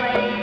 Bye.